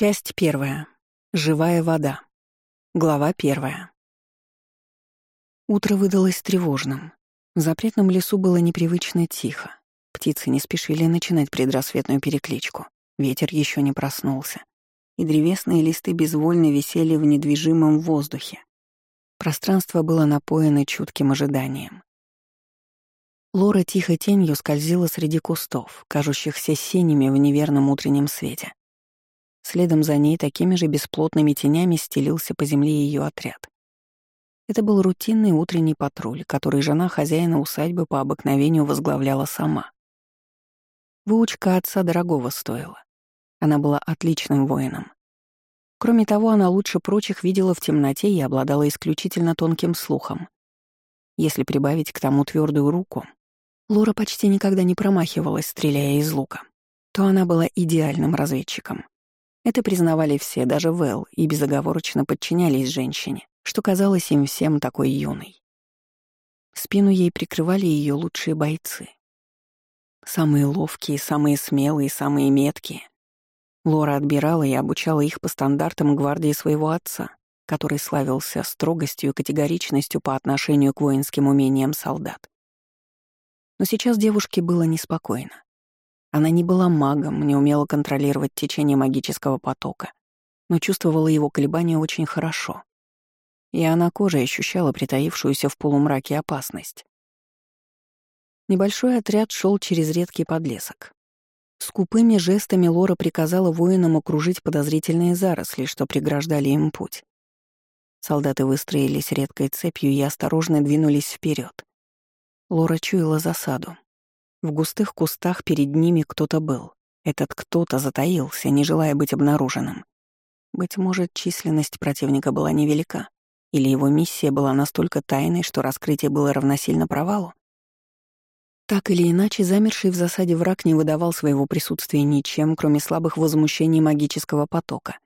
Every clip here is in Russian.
Часть первая. Живая вода. Глава первая. Утро выдалось тревожным. В запретном лесу было непривычно тихо. Птицы не спешили начинать предрассветную перекличку. Ветер еще не проснулся. И древесные листы безвольно висели в недвижимом воздухе. Пространство было напоено чутким ожиданием. Лора тихо тенью скользила среди кустов, кажущихся синими в неверном утреннем свете. Следом за ней такими же бесплотными тенями стелился по земле ее отряд. Это был рутинный утренний патруль, который жена хозяина усадьбы по обыкновению возглавляла сама. Выучка отца дорогого стоила. Она была отличным воином. Кроме того, она лучше прочих видела в темноте и обладала исключительно тонким слухом. Если прибавить к тому твердую руку, Лора почти никогда не промахивалась, стреляя из лука, то она была идеальным разведчиком. Это признавали все, даже Вэл, и безоговорочно подчинялись женщине, что казалось им всем такой юной. Спину ей прикрывали ее лучшие бойцы. Самые ловкие, самые смелые, самые меткие. Лора отбирала и обучала их по стандартам гвардии своего отца, который славился строгостью и категоричностью по отношению к воинским умениям солдат. Но сейчас девушке было неспокойно. Она не была магом, не умела контролировать течение магического потока, но чувствовала его колебания очень хорошо. И она кожей ощущала притаившуюся в полумраке опасность. Небольшой отряд шел через редкий подлесок. Скупыми жестами Лора приказала воинам окружить подозрительные заросли, что преграждали им путь. Солдаты выстроились редкой цепью и осторожно двинулись вперед. Лора чуяла засаду. В густых кустах перед ними кто-то был. Этот кто-то затаился, не желая быть обнаруженным. Быть может, численность противника была невелика, или его миссия была настолько тайной, что раскрытие было равносильно провалу? Так или иначе, замерший в засаде враг не выдавал своего присутствия ничем, кроме слабых возмущений магического потока,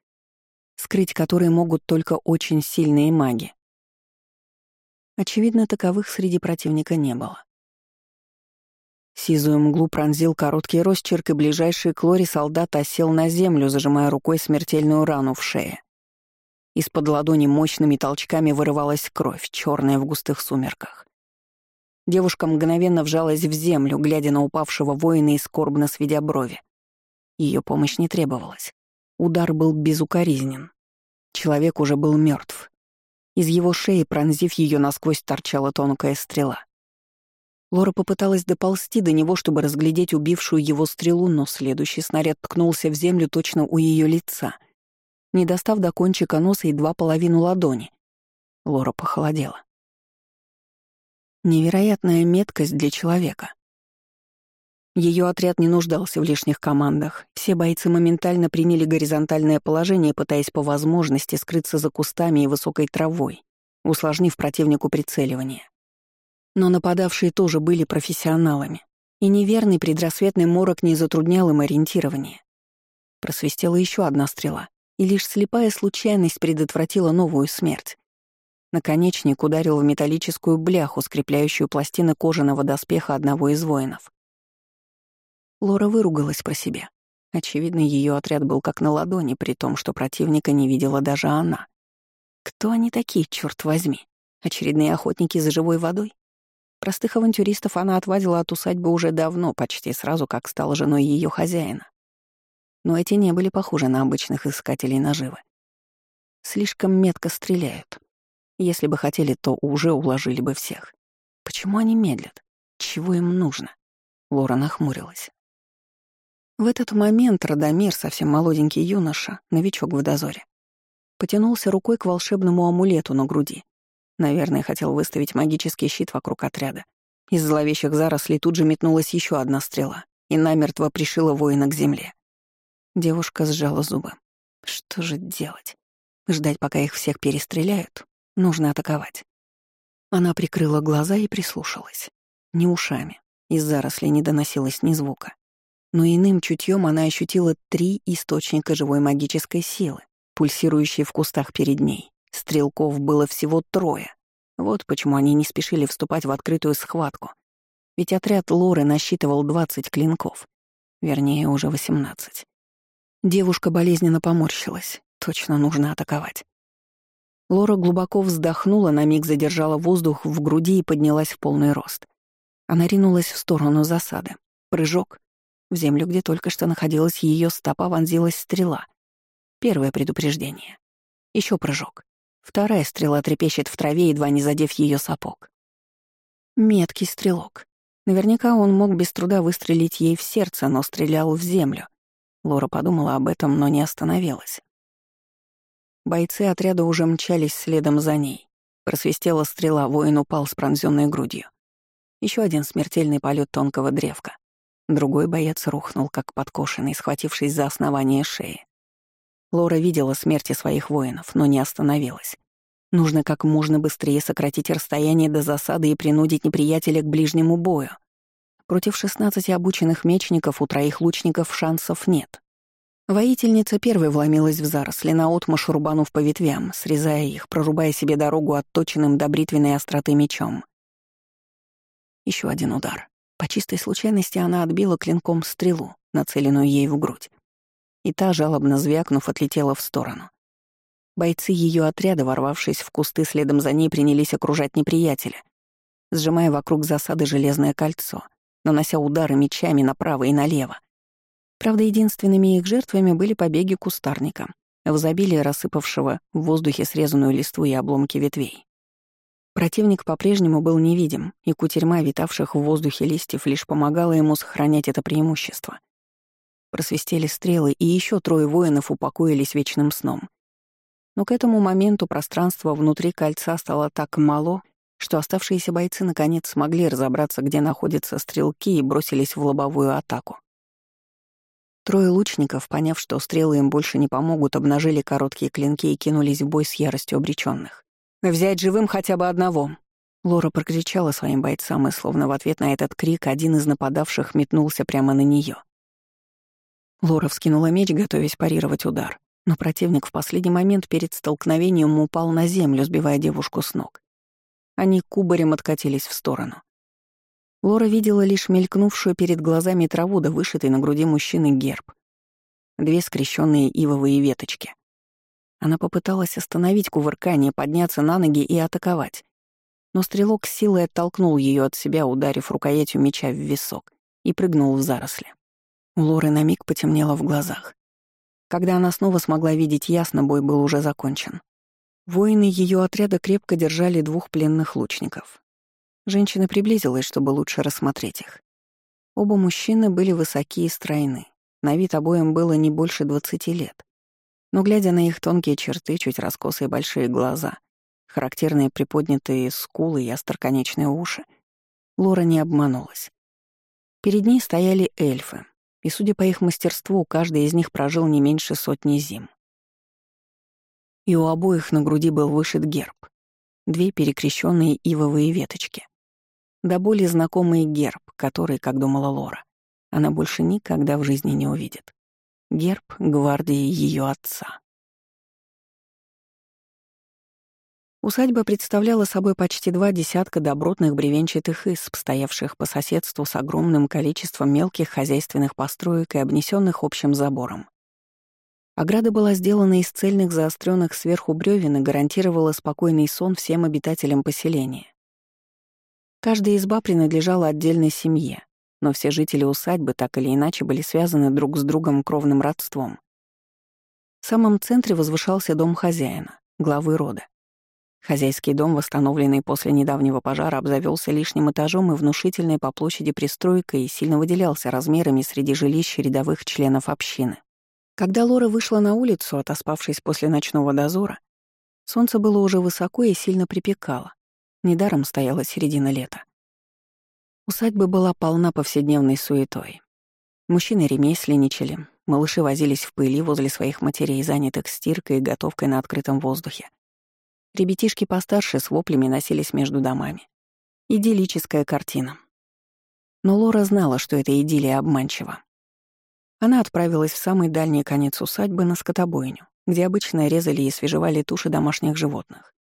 скрыть которые могут только очень сильные маги. Очевидно, таковых среди противника не было. Сизую мглу пронзил короткий росчерк, и ближайший к Лоре солдат осел на землю, зажимая рукой смертельную рану в шее. Из-под ладони мощными толчками вырывалась кровь, черная в густых сумерках. Девушка мгновенно вжалась в землю, глядя на упавшего воина и скорбно сведя брови. Ее помощь не требовалась. Удар был безукоризнен. Человек уже был мертв. Из его шеи, пронзив ее насквозь, торчала тонкая стрела. Лора попыталась доползти до него, чтобы разглядеть убившую его стрелу, но следующий снаряд ткнулся в землю точно у ее лица, не достав до кончика носа едва половину ладони. Лора похолодела. Невероятная меткость для человека. Ее отряд не нуждался в лишних командах. Все бойцы моментально приняли горизонтальное положение, пытаясь по возможности скрыться за кустами и высокой травой, усложнив противнику прицеливание. Но нападавшие тоже были профессионалами, и неверный предрассветный морок не затруднял им ориентирование. Просвистела еще одна стрела, и лишь слепая случайность предотвратила новую смерть. Наконечник ударил в металлическую бляху, скрепляющую пластины кожаного доспеха одного из воинов. Лора выругалась про себя. Очевидно, ее отряд был как на ладони, при том, что противника не видела даже она. Кто они такие, черт возьми? Очередные охотники за живой водой? Простых авантюристов она отвадила от усадьбы уже давно, почти сразу, как стала женой ее хозяина. Но эти не были похожи на обычных искателей наживы. Слишком метко стреляют. Если бы хотели, то уже уложили бы всех. Почему они медлят? Чего им нужно? Лора нахмурилась. В этот момент Радомир, совсем молоденький юноша, новичок в дозоре, потянулся рукой к волшебному амулету на груди. Наверное, хотел выставить магический щит вокруг отряда. Из зловещих зарослей тут же метнулась еще одна стрела и намертво пришила воина к земле. Девушка сжала зубы. Что же делать? Ждать, пока их всех перестреляют? Нужно атаковать. Она прикрыла глаза и прислушалась. Ни ушами. Из зарослей не доносилось ни звука но иным чутьем она ощутила три источника живой магической силы, пульсирующие в кустах перед ней. Стрелков было всего трое. Вот почему они не спешили вступать в открытую схватку. Ведь отряд Лоры насчитывал 20 клинков. Вернее, уже 18. Девушка болезненно поморщилась. Точно нужно атаковать. Лора глубоко вздохнула, на миг задержала воздух в груди и поднялась в полный рост. Она ринулась в сторону засады. Прыжок. В землю, где только что находилась ее стопа, вонзилась стрела. Первое предупреждение. Еще прыжок. Вторая стрела трепещет в траве, едва не задев ее сапог. Меткий стрелок. Наверняка он мог без труда выстрелить ей в сердце, но стрелял в землю. Лора подумала об этом, но не остановилась. Бойцы отряда уже мчались следом за ней. Просвистела стрела, воин упал с пронзённой грудью. Еще один смертельный полет тонкого древка. Другой боец рухнул, как подкошенный, схватившись за основание шеи. Лора видела смерти своих воинов, но не остановилась. Нужно как можно быстрее сократить расстояние до засады и принудить неприятеля к ближнему бою. Против 16 обученных мечников у троих лучников шансов нет. Воительница первой вломилась в заросли, наотмашь рубанув по ветвям, срезая их, прорубая себе дорогу отточенным до бритвенной остроты мечом. Еще один удар. По чистой случайности она отбила клинком стрелу, нацеленную ей в грудь. И та, жалобно звякнув, отлетела в сторону. Бойцы ее отряда, ворвавшись в кусты следом за ней, принялись окружать неприятеля, сжимая вокруг засады железное кольцо — нанося удары мечами направо и налево. Правда, единственными их жертвами были побеги кустарника, в изобилии рассыпавшего в воздухе срезанную листву и обломки ветвей. Противник по-прежнему был невидим, и кутерьма витавших в воздухе листьев лишь помогала ему сохранять это преимущество. Просвистели стрелы, и еще трое воинов упокоились вечным сном. Но к этому моменту пространство внутри кольца стало так мало, что оставшиеся бойцы наконец смогли разобраться, где находятся стрелки, и бросились в лобовую атаку. Трое лучников, поняв, что стрелы им больше не помогут, обнажили короткие клинки и кинулись в бой с яростью обреченных. «Взять живым хотя бы одного!» Лора прокричала своим бойцам, и словно в ответ на этот крик один из нападавших метнулся прямо на нее. Лора вскинула меч, готовясь парировать удар, но противник в последний момент перед столкновением упал на землю, сбивая девушку с ног. Они кубарем откатились в сторону. Лора видела лишь мелькнувшую перед глазами траву да вышитый на груди мужчины герб. Две скрещенные ивовые веточки. Она попыталась остановить кувыркание, подняться на ноги и атаковать. Но стрелок силой оттолкнул ее от себя, ударив рукоятью меча в висок, и прыгнул в заросли. У Лоры на миг потемнело в глазах. Когда она снова смогла видеть ясно, бой был уже закончен. Воины ее отряда крепко держали двух пленных лучников. Женщина приблизилась, чтобы лучше рассмотреть их. Оба мужчины были высоки и стройны. На вид обоим было не больше двадцати лет. Но глядя на их тонкие черты, чуть раскосые большие глаза, характерные приподнятые скулы и остроконечные уши, Лора не обманулась. Перед ней стояли эльфы, и, судя по их мастерству, каждый из них прожил не меньше сотни зим и у обоих на груди был вышит герб. Две перекрещенные ивовые веточки. До боли знакомый герб, который, как думала Лора, она больше никогда в жизни не увидит. Герб гвардии ее отца. Усадьба представляла собой почти два десятка добротных бревенчатых исп, стоявших по соседству с огромным количеством мелких хозяйственных построек и обнесенных общим забором. Ограда была сделана из цельных заостренных сверху бревен и гарантировала спокойный сон всем обитателям поселения. Каждая изба принадлежала отдельной семье, но все жители усадьбы так или иначе были связаны друг с другом кровным родством. В самом центре возвышался дом хозяина, главы рода. Хозяйский дом, восстановленный после недавнего пожара, обзавелся лишним этажом и внушительной по площади пристройкой и сильно выделялся размерами среди жилищ рядовых членов общины. Когда Лора вышла на улицу, отоспавшись после ночного дозора, солнце было уже высоко и сильно припекало. Недаром стояла середина лета. Усадьба была полна повседневной суетой. Мужчины ремесленничали, малыши возились в пыли возле своих матерей, занятых стиркой и готовкой на открытом воздухе. Ребятишки постарше с воплями носились между домами. Идиллическая картина. Но Лора знала, что эта идиллия обманчива. Она отправилась в самый дальний конец усадьбы на скотобойню, где обычно резали и свежевали туши домашних животных.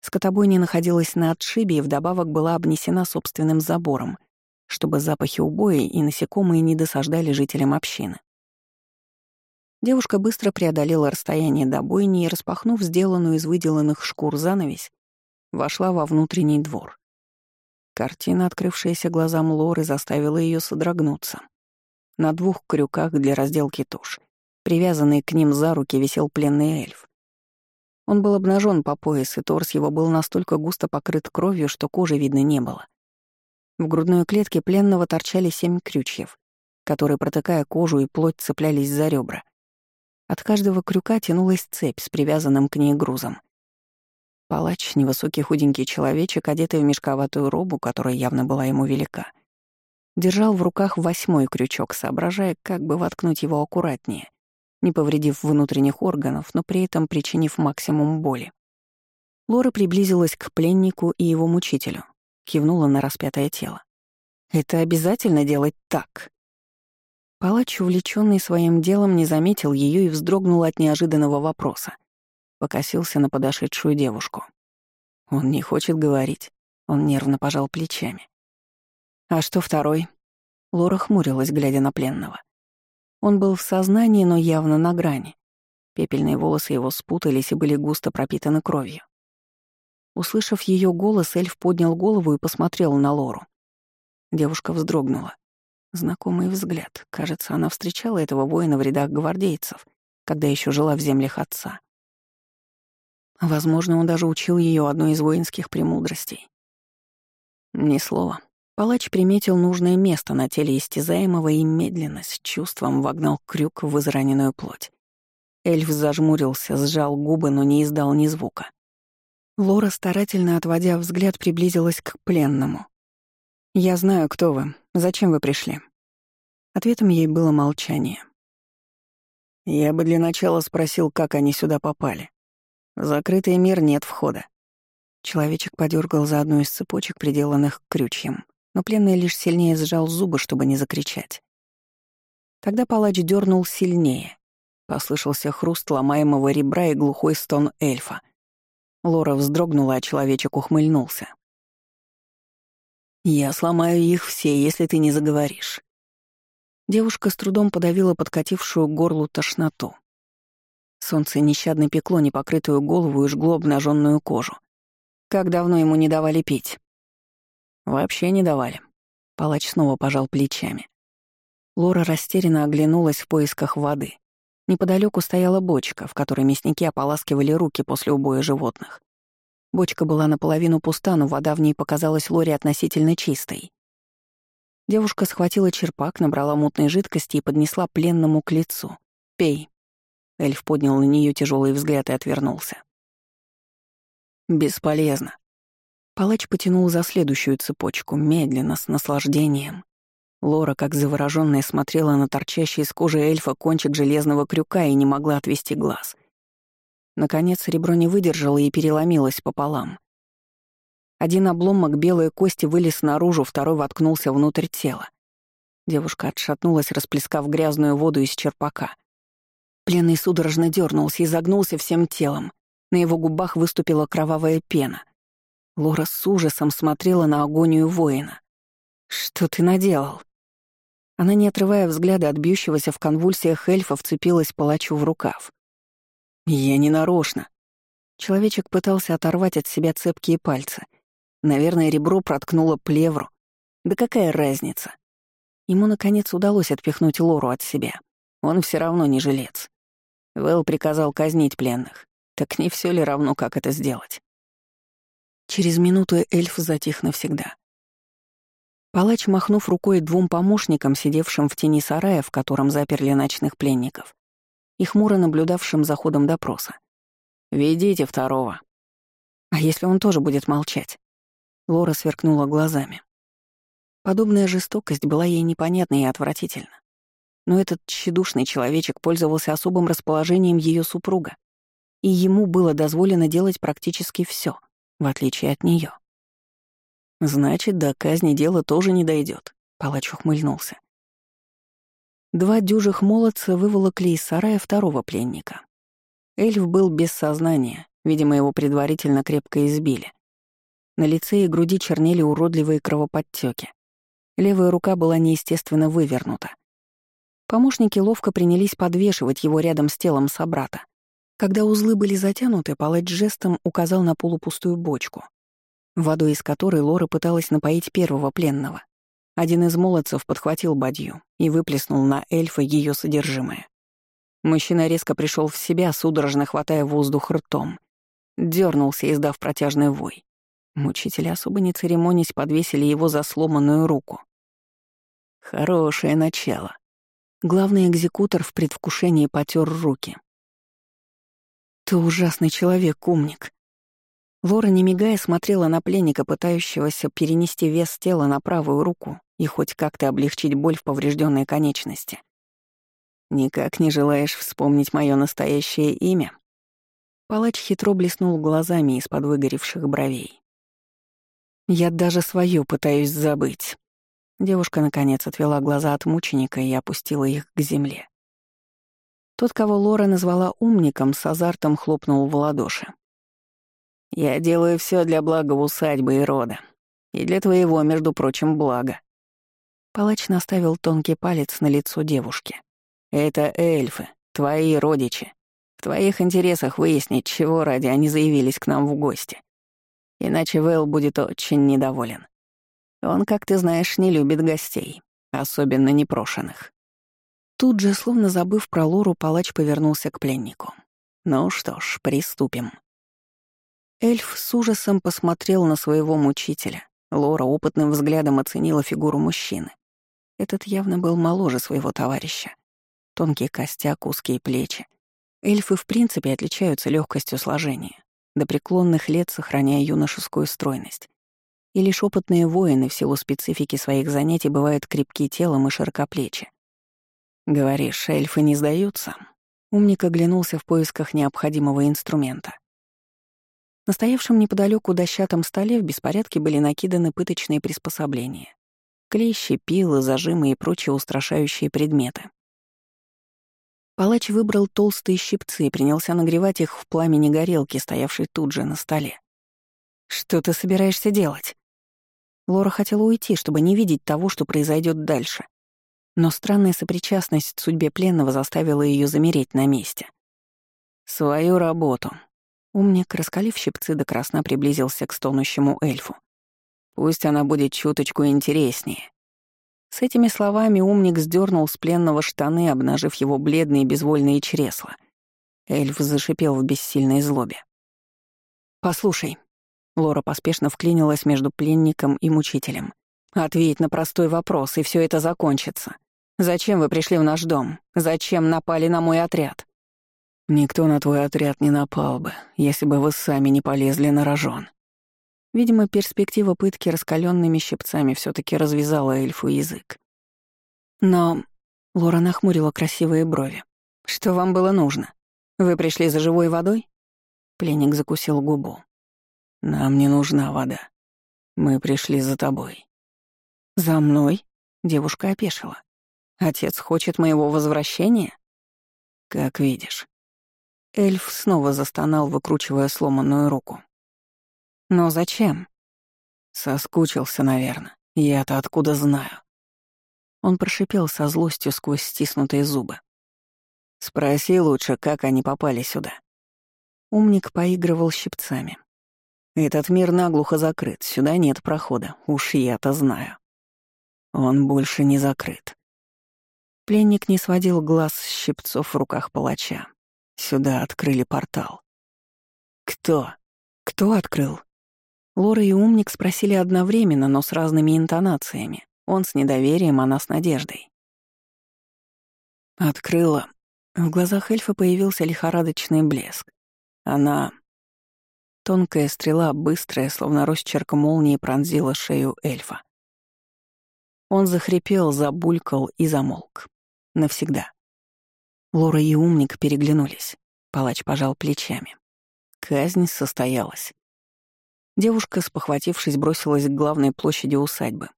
Скотобойня находилась на отшибе и вдобавок была обнесена собственным забором, чтобы запахи убоя и насекомые не досаждали жителям общины. Девушка быстро преодолела расстояние до бойни и, распахнув сделанную из выделанных шкур занавесь, вошла во внутренний двор. Картина, открывшаяся глазам Лоры, заставила ее содрогнуться. На двух крюках для разделки туш, привязанный к ним за руки, висел пленный эльф. Он был обнажен по пояс, и торс его был настолько густо покрыт кровью, что кожи видно не было. В грудной клетке пленного торчали семь крючьев, которые, протыкая кожу и плоть, цеплялись за ребра. От каждого крюка тянулась цепь с привязанным к ней грузом. Палач, невысокий худенький человечек, одетый в мешковатую робу, которая явно была ему велика, держал в руках восьмой крючок, соображая, как бы воткнуть его аккуратнее, не повредив внутренних органов, но при этом причинив максимум боли. Лора приблизилась к пленнику и его мучителю, кивнула на распятое тело. «Это обязательно делать так?» Палач, увлеченный своим делом, не заметил ее и вздрогнул от неожиданного вопроса. Покосился на подошедшую девушку. Он не хочет говорить. Он нервно пожал плечами. «А что второй?» Лора хмурилась, глядя на пленного. Он был в сознании, но явно на грани. Пепельные волосы его спутались и были густо пропитаны кровью. Услышав ее голос, эльф поднял голову и посмотрел на Лору. Девушка вздрогнула. Знакомый взгляд. Кажется, она встречала этого воина в рядах гвардейцев, когда еще жила в землях отца. Возможно, он даже учил ее одной из воинских премудростей. Ни слова. Палач приметил нужное место на теле истязаемого и медленно, с чувством вогнал крюк в израненную плоть. Эльф зажмурился, сжал губы, но не издал ни звука. Лора, старательно отводя взгляд, приблизилась к пленному. «Я знаю, кто вы. Зачем вы пришли?» Ответом ей было молчание. «Я бы для начала спросил, как они сюда попали. В закрытый мир нет входа». Человечек подергал за одну из цепочек, приделанных крючьем, но пленный лишь сильнее сжал зубы, чтобы не закричать. Тогда палач дернул сильнее. Послышался хруст ломаемого ребра и глухой стон эльфа. Лора вздрогнула, а человечек ухмыльнулся. «Я сломаю их все, если ты не заговоришь». Девушка с трудом подавила подкатившую горлу тошноту. Солнце нещадно пекло непокрытую голову и жгло обнаженную кожу. Как давно ему не давали пить? Вообще не давали. Палач снова пожал плечами. Лора растерянно оглянулась в поисках воды. Неподалеку стояла бочка, в которой мясники ополаскивали руки после убоя животных. Бочка была наполовину пуста, но вода в ней показалась Лоре относительно чистой. Девушка схватила черпак, набрала мутной жидкости и поднесла пленному к лицу. «Пей». Эльф поднял на нее тяжелый взгляд и отвернулся. «Бесполезно». Палач потянул за следующую цепочку, медленно, с наслаждением. Лора, как заворожённая, смотрела на торчащий из кожи эльфа кончик железного крюка и не могла отвести глаз. Наконец ребро не выдержало и переломилось пополам. Один обломок белой кости вылез наружу, второй воткнулся внутрь тела. Девушка отшатнулась, расплескав грязную воду из черпака. Пленный судорожно дернулся и загнулся всем телом. На его губах выступила кровавая пена. Лора с ужасом смотрела на агонию воина. «Что ты наделал?» Она, не отрывая взгляда от бьющегося в конвульсиях эльфа, вцепилась палачу в рукав. Я не нарочно. Человечек пытался оторвать от себя цепкие пальцы. Наверное, ребро проткнуло плевру. Да какая разница? Ему, наконец, удалось отпихнуть Лору от себя. Он все равно не жилец. Вэл приказал казнить пленных. Так не все ли равно, как это сделать? Через минуту эльф затих навсегда. Палач, махнув рукой двум помощникам, сидевшим в тени сарая, в котором заперли ночных пленников, и хмуро наблюдавшим за ходом допроса. «Ведите второго». «А если он тоже будет молчать?» Лора сверкнула глазами. Подобная жестокость была ей непонятна и отвратительна. Но этот тщедушный человечек пользовался особым расположением ее супруга, и ему было дозволено делать практически все, в отличие от нее. «Значит, до казни дело тоже не дойдет, палач ухмыльнулся. Два дюжих молодца выволокли из сарая второго пленника. Эльф был без сознания, видимо, его предварительно крепко избили. На лице и груди чернели уродливые кровоподтеки. Левая рука была неестественно вывернута. Помощники ловко принялись подвешивать его рядом с телом собрата. Когда узлы были затянуты, палач жестом указал на полупустую бочку, водой из которой Лора пыталась напоить первого пленного. Один из молодцев подхватил бадью и выплеснул на эльфа ее содержимое. Мужчина резко пришел в себя, судорожно хватая воздух ртом. Дернулся, издав протяжный вой. Мучители, особо не церемонясь, подвесили его за сломанную руку. Хорошее начало. Главный экзекутор в предвкушении потер руки. «Ты ужасный человек, умник». Лора, не мигая, смотрела на пленника, пытающегося перенести вес тела на правую руку и хоть как-то облегчить боль в поврежденной конечности. «Никак не желаешь вспомнить мое настоящее имя?» Палач хитро блеснул глазами из-под выгоревших бровей. «Я даже свое пытаюсь забыть». Девушка, наконец, отвела глаза от мученика и опустила их к земле. Тот, кого Лора назвала умником, с азартом хлопнул в ладоши. «Я делаю все для блага усадьбы и рода. И для твоего, между прочим, блага». Палач наставил тонкий палец на лицо девушки. «Это эльфы, твои родичи. В твоих интересах выяснить, чего ради они заявились к нам в гости. Иначе Вэл будет очень недоволен. Он, как ты знаешь, не любит гостей, особенно непрошенных. Тут же, словно забыв про Лору, палач повернулся к пленнику. «Ну что ж, приступим». Эльф с ужасом посмотрел на своего мучителя. Лора опытным взглядом оценила фигуру мужчины. Этот явно был моложе своего товарища. Тонкий костяк, узкие плечи. Эльфы в принципе отличаются легкостью сложения, до преклонных лет сохраняя юношескую стройность. И лишь опытные воины в силу специфики своих занятий бывают крепки телом и широкоплечи. «Говоришь, эльфы не сдаются?» Умник оглянулся в поисках необходимого инструмента. На стоявшем неподалеку дощатом столе в беспорядке были накиданы пыточные приспособления. Клещи, пилы, зажимы и прочие устрашающие предметы. Палач выбрал толстые щипцы и принялся нагревать их в пламени горелки, стоявшей тут же на столе. «Что ты собираешься делать?» Лора хотела уйти, чтобы не видеть того, что произойдет дальше. Но странная сопричастность к судьбе пленного заставила ее замереть на месте. «Свою работу». Умник, раскалив щипцы до красна, приблизился к стонущему эльфу. «Пусть она будет чуточку интереснее». С этими словами умник сдернул с пленного штаны, обнажив его бледные безвольные чресла. Эльф зашипел в бессильной злобе. «Послушай», Лора поспешно вклинилась между пленником и мучителем. «Ответь на простой вопрос, и все это закончится. Зачем вы пришли в наш дом? Зачем напали на мой отряд?» «Никто на твой отряд не напал бы, если бы вы сами не полезли на рожон». Видимо, перспектива пытки раскаленными щипцами все таки развязала эльфу язык. «Но...» — Лора нахмурила красивые брови. «Что вам было нужно? Вы пришли за живой водой?» Пленник закусил губу. «Нам не нужна вода. Мы пришли за тобой». «За мной?» — девушка опешила. «Отец хочет моего возвращения?» «Как видишь». Эльф снова застонал, выкручивая сломанную руку. «Но зачем?» Соскучился, наверное. Я-то откуда знаю. Он прошипел со злостью сквозь стиснутые зубы. Спроси лучше, как они попали сюда. Умник поигрывал щипцами. Этот мир наглухо закрыт, сюда нет прохода, уж я-то знаю. Он больше не закрыт. Пленник не сводил глаз с щипцов в руках палача. Сюда открыли портал. Кто? Кто открыл? Лора и умник спросили одновременно, но с разными интонациями. Он с недоверием, она с надеждой. Открыла. В глазах эльфа появился лихорадочный блеск. Она Тонкая стрела, быстрая, словно росчерк молнии, пронзила шею эльфа. Он захрипел, забулькал и замолк. Навсегда. Лора и умник переглянулись. Палач пожал плечами. Казнь состоялась. Девушка, спохватившись, бросилась к главной площади усадьбы.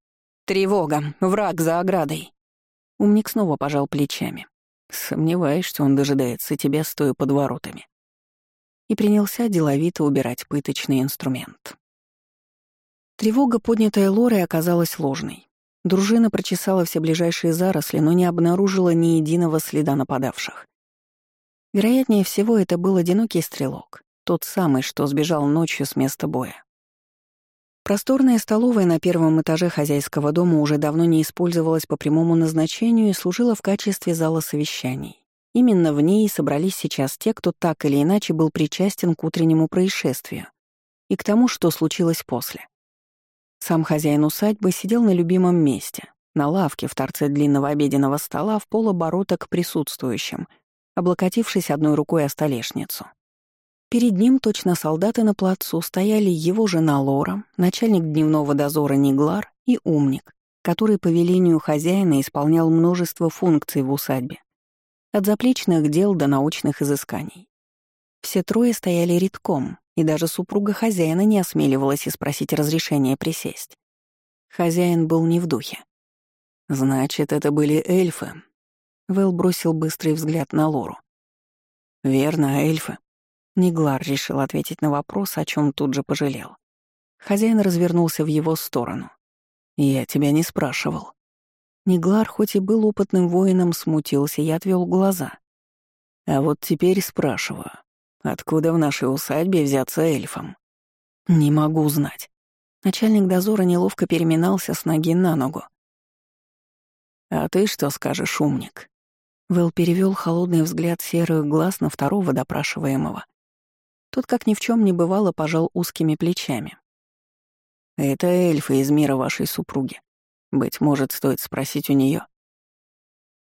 «Тревога! Враг за оградой!» Умник снова пожал плечами. Сомневаюсь, что он дожидается тебя, стоя под воротами и принялся деловито убирать пыточный инструмент. Тревога, поднятая Лорой, оказалась ложной. Дружина прочесала все ближайшие заросли, но не обнаружила ни единого следа нападавших. Вероятнее всего, это был одинокий стрелок, тот самый, что сбежал ночью с места боя. Просторная столовая на первом этаже хозяйского дома уже давно не использовалась по прямому назначению и служила в качестве зала совещаний. Именно в ней собрались сейчас те, кто так или иначе был причастен к утреннему происшествию и к тому, что случилось после. Сам хозяин усадьбы сидел на любимом месте, на лавке в торце длинного обеденного стола в полоборота к присутствующим, облокотившись одной рукой о столешницу. Перед ним, точно солдаты на плацу, стояли его жена Лора, начальник дневного дозора Ниглар и умник, который по велению хозяина исполнял множество функций в усадьбе, от заплечных дел до научных изысканий. Все трое стояли редком, и даже супруга хозяина не осмеливалась и спросить разрешения присесть. Хозяин был не в духе. «Значит, это были эльфы?» Вэл бросил быстрый взгляд на Лору. «Верно, эльфы», Неглар решил ответить на вопрос, о чем тут же пожалел. Хозяин развернулся в его сторону. «Я тебя не спрашивал». Неглар, хоть и был опытным воином, смутился и отвел глаза. «А вот теперь спрашиваю, откуда в нашей усадьбе взяться эльфом?» «Не могу знать». Начальник дозора неловко переминался с ноги на ногу. «А ты что скажешь, умник?» Вэл перевел холодный взгляд серых глаз на второго допрашиваемого. Тот, как ни в чем не бывало, пожал узкими плечами. «Это эльфы из мира вашей супруги. Быть может, стоит спросить у нее.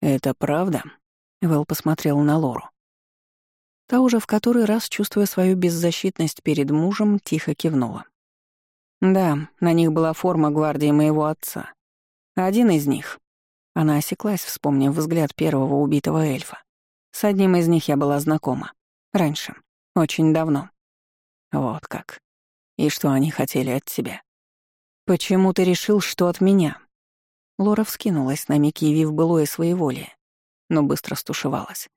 «Это правда?» — Вэл посмотрел на Лору. Та уже в который раз, чувствуя свою беззащитность перед мужем, тихо кивнула. «Да, на них была форма гвардии моего отца. Один из них...» Она осеклась, вспомнив взгляд первого убитого эльфа. С одним из них я была знакома. Раньше. Очень давно. Вот как. И что они хотели от тебя? Почему ты решил, что от меня? Лора вскинулась на миг, явив былое своеволие, но быстро стушевалась.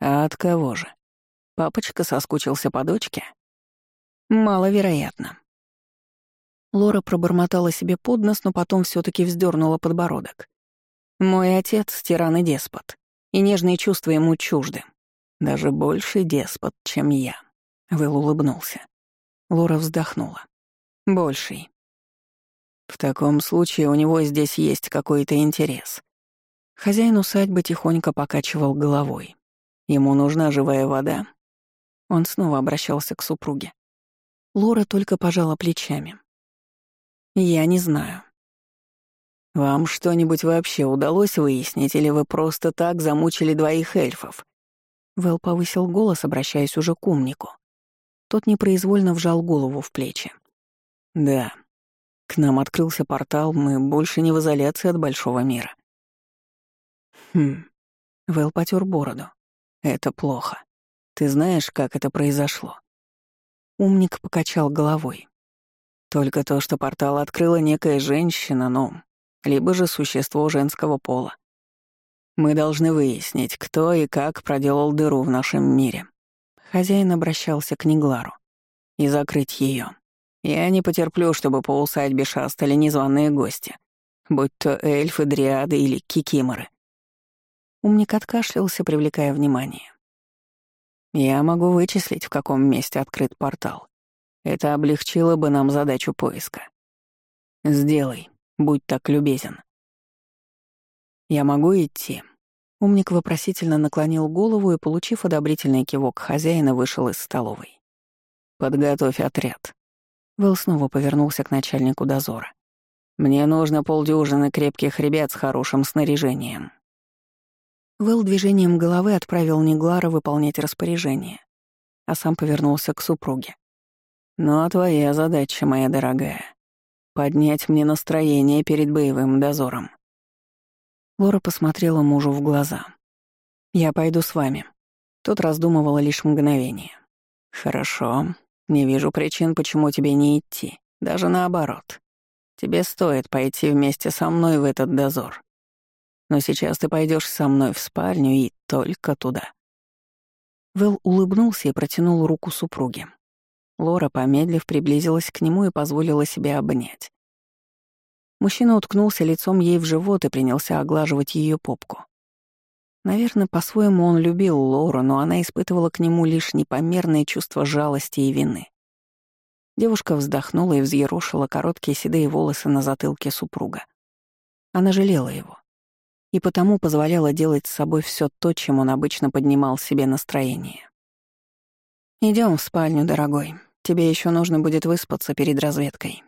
А от кого же? Папочка соскучился по дочке? Маловероятно. Лора пробормотала себе под нос, но потом все таки вздернула подбородок. Мой отец — тиран и деспот, и нежные чувства ему чужды. Даже больше деспот, чем я. Вэл улыбнулся. Лора вздохнула. Больший. В таком случае у него здесь есть какой-то интерес. Хозяин усадьбы тихонько покачивал головой. Ему нужна живая вода. Он снова обращался к супруге. Лора только пожала плечами. «Я не знаю». «Вам что-нибудь вообще удалось выяснить, или вы просто так замучили двоих эльфов?» Вэл повысил голос, обращаясь уже к умнику. Тот непроизвольно вжал голову в плечи. «Да. К нам открылся портал, мы больше не в изоляции от большого мира». «Хм». Вэл потер бороду. «Это плохо. Ты знаешь, как это произошло?» Умник покачал головой. «Только то, что портал открыла некая женщина, но... Либо же существо женского пола. Мы должны выяснить, кто и как проделал дыру в нашем мире. Хозяин обращался к Неглару. И закрыть ее. Я не потерплю, чтобы по усадьбе шастали незваные гости, будь то эльфы, дриады или кикиморы. Умник откашлялся, привлекая внимание. Я могу вычислить, в каком месте открыт портал. Это облегчило бы нам задачу поиска. Сделай, будь так любезен. «Я могу идти?» Умник вопросительно наклонил голову и, получив одобрительный кивок хозяина, вышел из столовой. «Подготовь отряд». Вэл снова повернулся к начальнику дозора. «Мне нужно полдюжины крепких ребят с хорошим снаряжением». Вэл движением головы отправил Неглара выполнять распоряжение, а сам повернулся к супруге. «Ну а твоя задача, моя дорогая, поднять мне настроение перед боевым дозором». Лора посмотрела мужу в глаза. «Я пойду с вами». Тот раздумывал лишь мгновение. «Хорошо. Не вижу причин, почему тебе не идти. Даже наоборот. Тебе стоит пойти вместе со мной в этот дозор. Но сейчас ты пойдешь со мной в спальню и только туда». Вэл улыбнулся и протянул руку супруге. Лора, помедлив, приблизилась к нему и позволила себе обнять. Мужчина уткнулся лицом ей в живот и принялся оглаживать ее попку. Наверное, по-своему он любил Лору, но она испытывала к нему лишь непомерное чувство жалости и вины. Девушка вздохнула и взъерошила короткие седые волосы на затылке супруга. Она жалела его. И потому позволяла делать с собой все то, чем он обычно поднимал себе настроение. Идем в спальню, дорогой. Тебе еще нужно будет выспаться перед разведкой.